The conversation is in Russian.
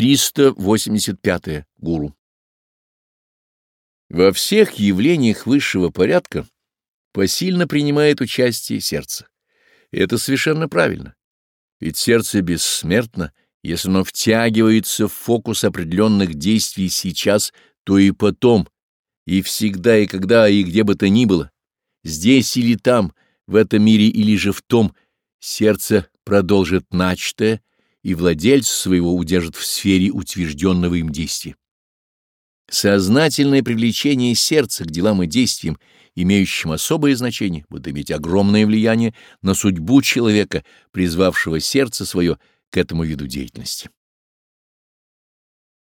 385. Гуру. Во всех явлениях высшего порядка посильно принимает участие сердце. Это совершенно правильно. Ведь сердце бессмертно, если оно втягивается в фокус определенных действий сейчас, то и потом, и всегда, и когда, и где бы то ни было, здесь или там, в этом мире или же в том, сердце продолжит начатое, и владельца своего удержит в сфере утвержденного им действия. Сознательное привлечение сердца к делам и действиям, имеющим особое значение, будет иметь огромное влияние на судьбу человека, призвавшего сердце свое к этому виду деятельности.